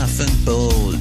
Nothing bold.